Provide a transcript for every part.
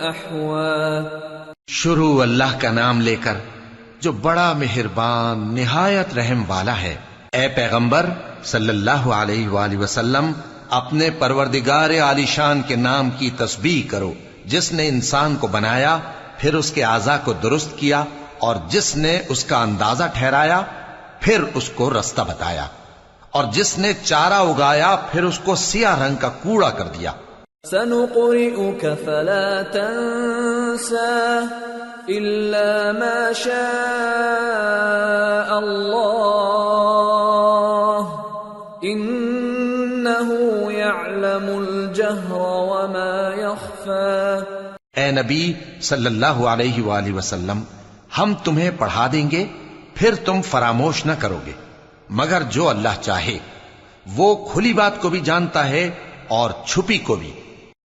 أحوى شروع اللہ کا نام لے کر جو بڑا مہربان، نہایت رحم والا ہے۔ اے پیغمبر، صلی اللہ علیہ وآلہ وسلم، اپنے پروردگار عالی شان کے نام کی تسبیح کرو۔ جس نے انسان کو بنایا، پھر اس کے اعضا کو درست کیا، اور جس نے اس کا اندازہ ٹھہرایا، پھر اس کو رستہ بتایا۔ اور جس نے چارہ اگایا، پھر اس کو سیاہ رنگ کا کوڑا کر دیا۔ سنقرئك فلا تنسى إلا ما شاء الله إنه يعلم الجهر وما يخفى اے نبی صلی اللہ علیہ وآلہ وسلم، ہم تمہیں پڑھا دیں گے، پھر تم فراموش نہ کرو گے۔ مگر جو اللہ چاہے، وہ کھلی بات کو بھی جانتا ہے اور چھپی کو بھی۔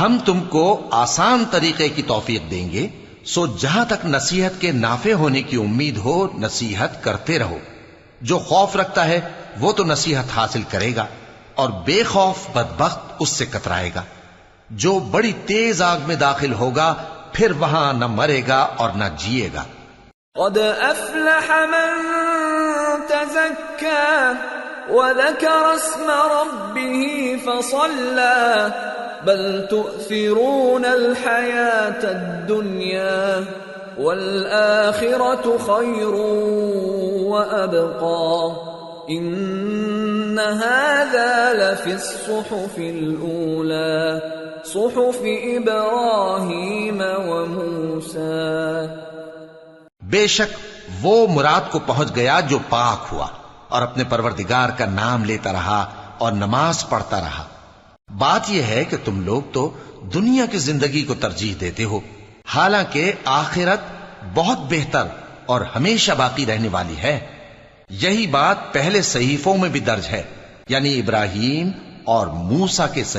ہم تم کو آسان طریقے کی توفیق دیں گے، سو جہاں تک نصیحت کے نافع ہونے کی امید ہو، نصیحت کرتے رہو۔ جو خوف رکھتا ہے، وہ تو نصیحت حاصل کرے گا اور بے خوف بدبخت اس سے کترائے گا۔ جو بڑی تیز آگ میں داخل ہوگا، پھر وہاں نہ مرے گا اور نہ جیے گا۔ قد افلح من تزكى وذكر اسم ربه فصلى بل تؤثرون الحياة الدنيا والآخرة خير وأبقى. إن هذا لفي الصحف الأولى، صحف إبراهيم وموسى. بے شک وہ مراد کو پہنچ گیا جو پاک ہوا اور اپنے پروردگار کا نام لیتا رہا اور نماز پڑھتا رہا۔ بات یہ ہے کہ تم لوگ تو دنیا کی زندگی کو ترجیح دیتے ہو۔ حالانکہ آخرت بہت بہتر اور ہمیشہ باقی رہنے والی ہے۔ یہی بات پہلے صحیفوں میں بھی درج ہے یعنی ابراہیم اور موسا کے صحیح